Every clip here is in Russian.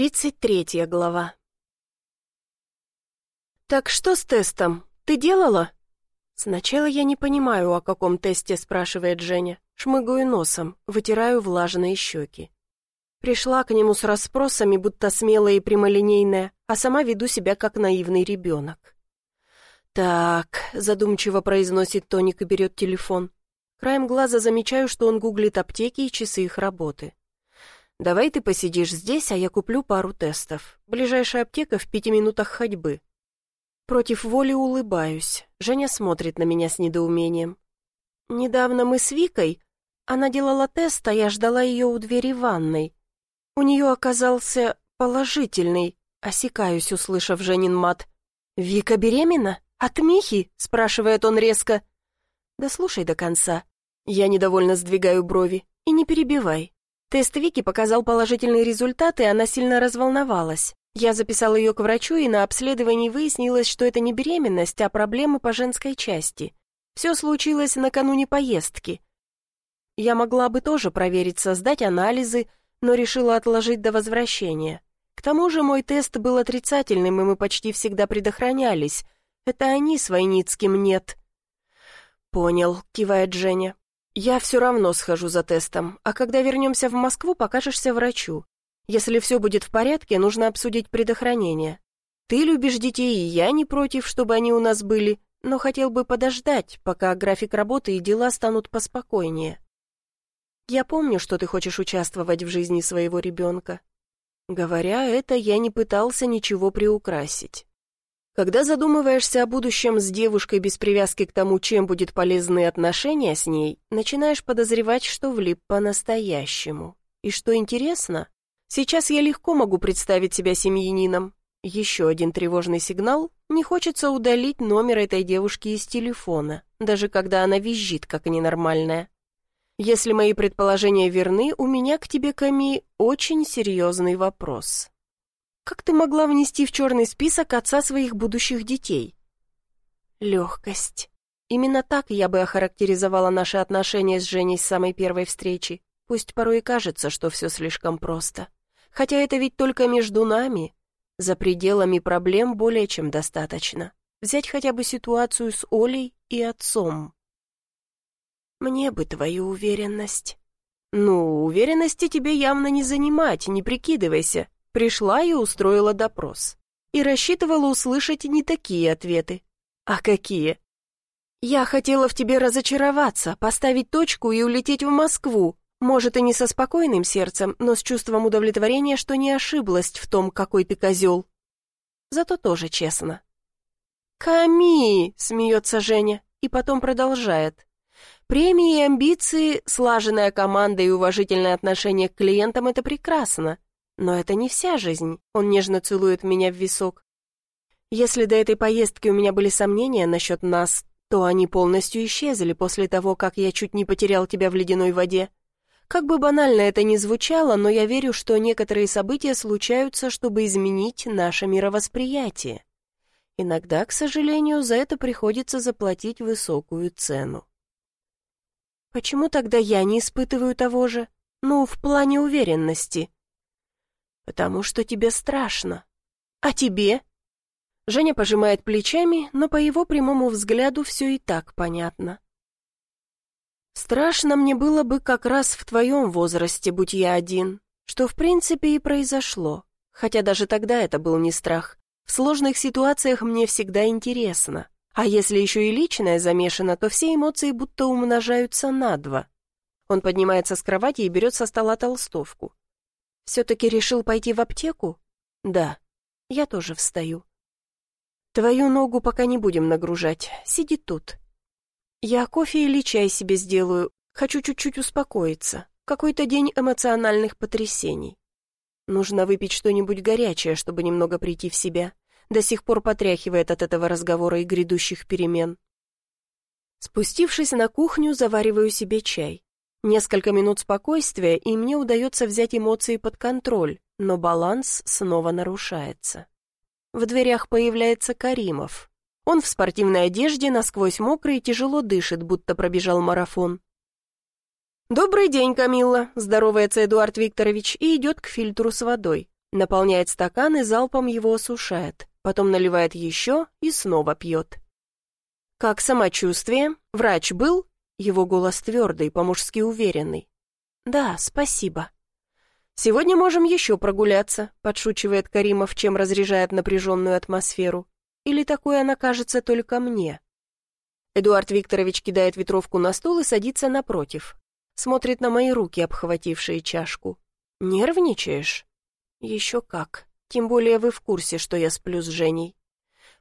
Тридцать третья глава. «Так что с тестом? Ты делала?» Сначала я не понимаю, о каком тесте спрашивает Женя. Шмыгаю носом, вытираю влажные щеки. Пришла к нему с расспросами, будто смелая и прямолинейная, а сама веду себя как наивный ребенок. «Так», — задумчиво произносит Тоник и берет телефон. Краем глаза замечаю, что он гуглит аптеки и часы их работы. «Давай ты посидишь здесь, а я куплю пару тестов. Ближайшая аптека в пяти минутах ходьбы». Против воли улыбаюсь. Женя смотрит на меня с недоумением. «Недавно мы с Викой... Она делала тест, а я ждала ее у двери ванной. У нее оказался положительный. Осекаюсь, услышав Женин мат. «Вика беременна? От Михи?» — спрашивает он резко. «Да слушай до конца». Я недовольно сдвигаю брови. «И не перебивай. Тест Вики показал положительный результат, и она сильно разволновалась. Я записал ее к врачу, и на обследовании выяснилось, что это не беременность, а проблемы по женской части. Все случилось накануне поездки. Я могла бы тоже проверить, создать анализы, но решила отложить до возвращения. К тому же мой тест был отрицательным, и мы почти всегда предохранялись. Это они с Войницким нет. «Понял», — кивает Женя. «Я все равно схожу за тестом, а когда вернемся в Москву, покажешься врачу. Если все будет в порядке, нужно обсудить предохранение. Ты любишь детей, и я не против, чтобы они у нас были, но хотел бы подождать, пока график работы и дела станут поспокойнее. Я помню, что ты хочешь участвовать в жизни своего ребенка. Говоря это, я не пытался ничего приукрасить. Когда задумываешься о будущем с девушкой без привязки к тому, чем будет полезны отношения с ней, начинаешь подозревать, что влип по-настоящему. И что интересно, сейчас я легко могу представить себя семьянином. Еще один тревожный сигнал — не хочется удалить номер этой девушки из телефона, даже когда она визжит, как ненормальная. Если мои предположения верны, у меня к тебе, Ками, очень серьезный вопрос. Как ты могла внести в черный список отца своих будущих детей? Легкость. Именно так я бы охарактеризовала наши отношения с Женей с самой первой встречи. Пусть порой и кажется, что все слишком просто. Хотя это ведь только между нами. За пределами проблем более чем достаточно. Взять хотя бы ситуацию с Олей и отцом. Мне бы твою уверенность. Ну, уверенности тебе явно не занимать, не прикидывайся. Пришла и устроила допрос. И рассчитывала услышать не такие ответы. А какие? Я хотела в тебе разочароваться, поставить точку и улететь в Москву. Может, и не со спокойным сердцем, но с чувством удовлетворения, что не ошиблась в том, какой ты козел. Зато тоже честно. «Ками!» — смеется Женя, и потом продолжает. «Премии и амбиции, слаженная команда и уважительное отношение к клиентам — это прекрасно. Но это не вся жизнь. Он нежно целует меня в висок. Если до этой поездки у меня были сомнения насчет нас, то они полностью исчезли после того, как я чуть не потерял тебя в ледяной воде. Как бы банально это ни звучало, но я верю, что некоторые события случаются, чтобы изменить наше мировосприятие. Иногда, к сожалению, за это приходится заплатить высокую цену. Почему тогда я не испытываю того же? Ну, в плане уверенности. «Потому что тебе страшно. А тебе?» Женя пожимает плечами, но по его прямому взгляду все и так понятно. «Страшно мне было бы как раз в твоем возрасте, будь я один, что в принципе и произошло, хотя даже тогда это был не страх. В сложных ситуациях мне всегда интересно, а если еще и личное замешано, то все эмоции будто умножаются на два». Он поднимается с кровати и берет со стола толстовку. Все-таки решил пойти в аптеку? Да, я тоже встаю. Твою ногу пока не будем нагружать, сиди тут. Я кофе или чай себе сделаю, хочу чуть-чуть успокоиться. Какой-то день эмоциональных потрясений. Нужно выпить что-нибудь горячее, чтобы немного прийти в себя. До сих пор потряхивает от этого разговора и грядущих перемен. Спустившись на кухню, завариваю себе чай. Несколько минут спокойствия, и мне удается взять эмоции под контроль, но баланс снова нарушается. В дверях появляется Каримов. Он в спортивной одежде, насквозь мокрый и тяжело дышит, будто пробежал марафон. «Добрый день, Камилла», — здоровается Эдуард Викторович и идет к фильтру с водой. Наполняет стакан и залпом его осушает, потом наливает еще и снова пьет. «Как самочувствие? Врач был?» Его голос твердый, по-мужски уверенный. «Да, спасибо». «Сегодня можем еще прогуляться», — подшучивает Каримов, чем разряжает напряженную атмосферу. «Или такое она кажется только мне?» Эдуард Викторович кидает ветровку на стол и садится напротив. Смотрит на мои руки, обхватившие чашку. «Нервничаешь?» «Еще как. Тем более вы в курсе, что я сплю с Женей.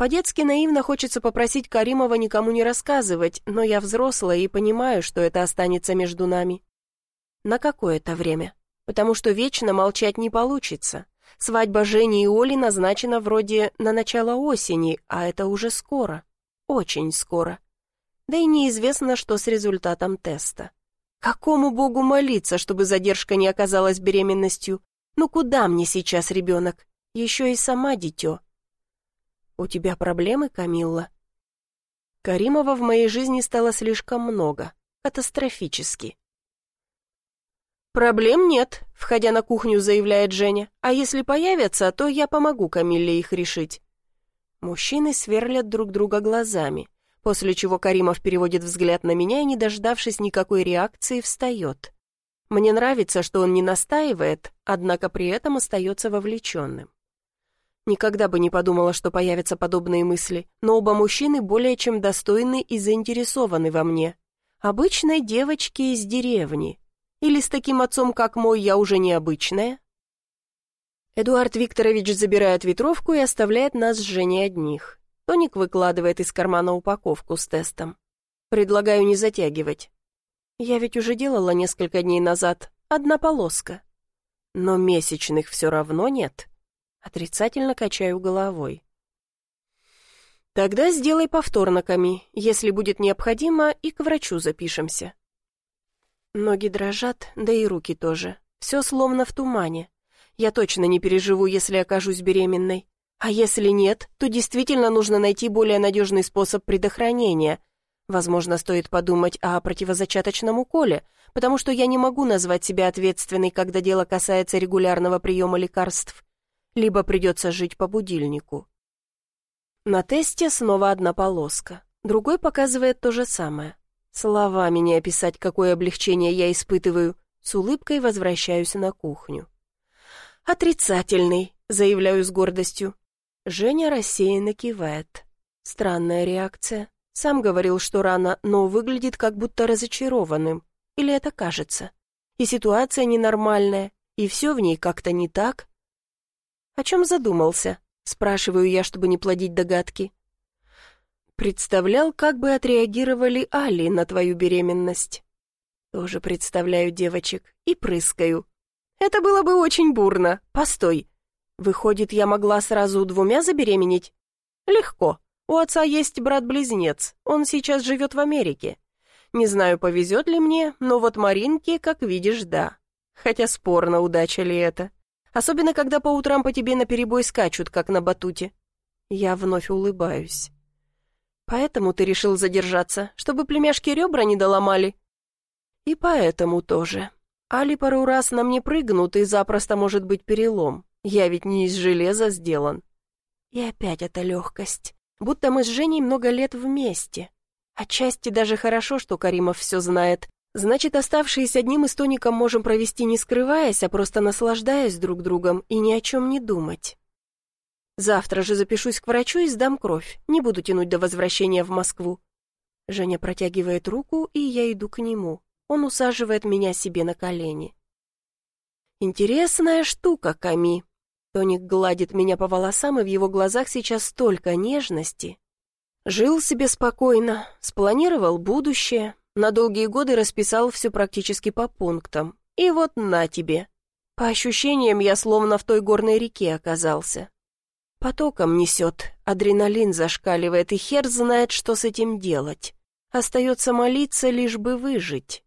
По-детски наивно хочется попросить Каримова никому не рассказывать, но я взрослая и понимаю, что это останется между нами. На какое-то время. Потому что вечно молчать не получится. Свадьба Жени и Оли назначена вроде на начало осени, а это уже скоро. Очень скоро. Да и неизвестно, что с результатом теста. Какому богу молиться, чтобы задержка не оказалась беременностью? Ну куда мне сейчас ребенок? Еще и сама дитё. «У тебя проблемы, Камилла?» Каримова в моей жизни стало слишком много. Катастрофически. «Проблем нет», — входя на кухню, заявляет Женя. «А если появятся, то я помогу Камилле их решить». Мужчины сверлят друг друга глазами, после чего Каримов переводит взгляд на меня и, не дождавшись никакой реакции, встает. Мне нравится, что он не настаивает, однако при этом остается вовлеченным. Никогда бы не подумала, что появятся подобные мысли, но оба мужчины более чем достойны и заинтересованы во мне. Обычной девочки из деревни. Или с таким отцом, как мой, я уже необычная? Эдуард Викторович забирает ветровку и оставляет нас с Женей одних. Тоник выкладывает из кармана упаковку с тестом. Предлагаю не затягивать. Я ведь уже делала несколько дней назад. Одна полоска. Но месячных все равно нет. Отрицательно качаю головой. Тогда сделай повторно, Ками. Если будет необходимо, и к врачу запишемся. Ноги дрожат, да и руки тоже. Все словно в тумане. Я точно не переживу, если окажусь беременной. А если нет, то действительно нужно найти более надежный способ предохранения. Возможно, стоит подумать о противозачаточном уколе, потому что я не могу назвать себя ответственной, когда дело касается регулярного приема лекарств либо придется жить по будильнику. На тесте снова одна полоска, другой показывает то же самое. Словами не описать, какое облегчение я испытываю. С улыбкой возвращаюсь на кухню. «Отрицательный», — заявляю с гордостью. Женя рассеянно кивает. Странная реакция. Сам говорил, что рано, но выглядит как будто разочарованным. Или это кажется? И ситуация ненормальная, и все в ней как-то не так. «О чем задумался?» — спрашиваю я, чтобы не плодить догадки. «Представлял, как бы отреагировали Али на твою беременность». «Тоже представляю девочек и прыскаю. Это было бы очень бурно. Постой. Выходит, я могла сразу двумя забеременеть?» «Легко. У отца есть брат-близнец. Он сейчас живет в Америке. Не знаю, повезет ли мне, но вот Маринке, как видишь, да. Хотя спорно, удача ли это». Особенно, когда по утрам по тебе наперебой скачут, как на батуте. Я вновь улыбаюсь. Поэтому ты решил задержаться, чтобы племяшки ребра не доломали? И поэтому тоже. Али пару раз на мне прыгнут, и запросто может быть перелом. Я ведь не из железа сделан. И опять эта легкость. Будто мы с Женей много лет вместе. Отчасти даже хорошо, что Каримов все знает, Значит, оставшиеся одним из тоником можем провести не скрываясь, а просто наслаждаясь друг другом и ни о чем не думать. Завтра же запишусь к врачу и сдам кровь. Не буду тянуть до возвращения в Москву. Женя протягивает руку, и я иду к нему. Он усаживает меня себе на колени. Интересная штука, Ками. Тоник гладит меня по волосам, и в его глазах сейчас столько нежности. Жил себе спокойно, спланировал будущее, на долгие годы расписал все практически по пунктам. И вот на тебе. По ощущениям, я словно в той горной реке оказался. Потоком несет, адреналин зашкаливает, и хер знает, что с этим делать. Остается молиться, лишь бы выжить.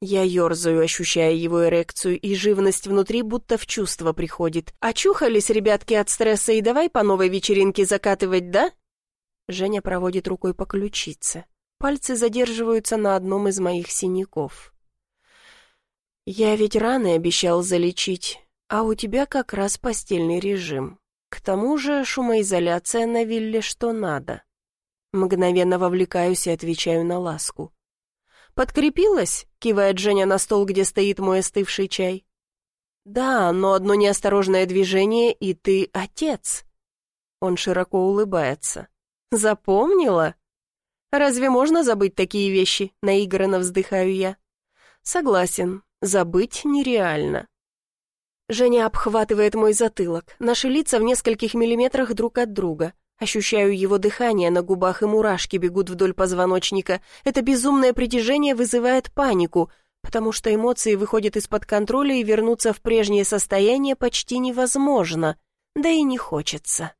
Я ерзаю, ощущая его эрекцию, и живность внутри будто в чувство приходит. Очухались ребятки от стресса, и давай по новой вечеринке закатывать, да? Женя проводит рукой по ключице. Пальцы задерживаются на одном из моих синяков. «Я ведь раны обещал залечить. А у тебя как раз постельный режим. К тому же шумоизоляция на вилле что надо. Мгновенно вовлекаюсь и отвечаю на ласку. «Подкрепилась?» — кивает Женя на стол, где стоит мой остывший чай. «Да, но одно неосторожное движение, и ты отец». Он широко улыбается. «Запомнила?» «Разве можно забыть такие вещи?» — наигранно вздыхаю я. «Согласен, забыть нереально». Женя обхватывает мой затылок. Наши лица в нескольких миллиметрах друг от друга. Ощущаю его дыхание на губах, и мурашки бегут вдоль позвоночника. Это безумное притяжение вызывает панику, потому что эмоции выходят из-под контроля, и вернуться в прежнее состояние почти невозможно. Да и не хочется.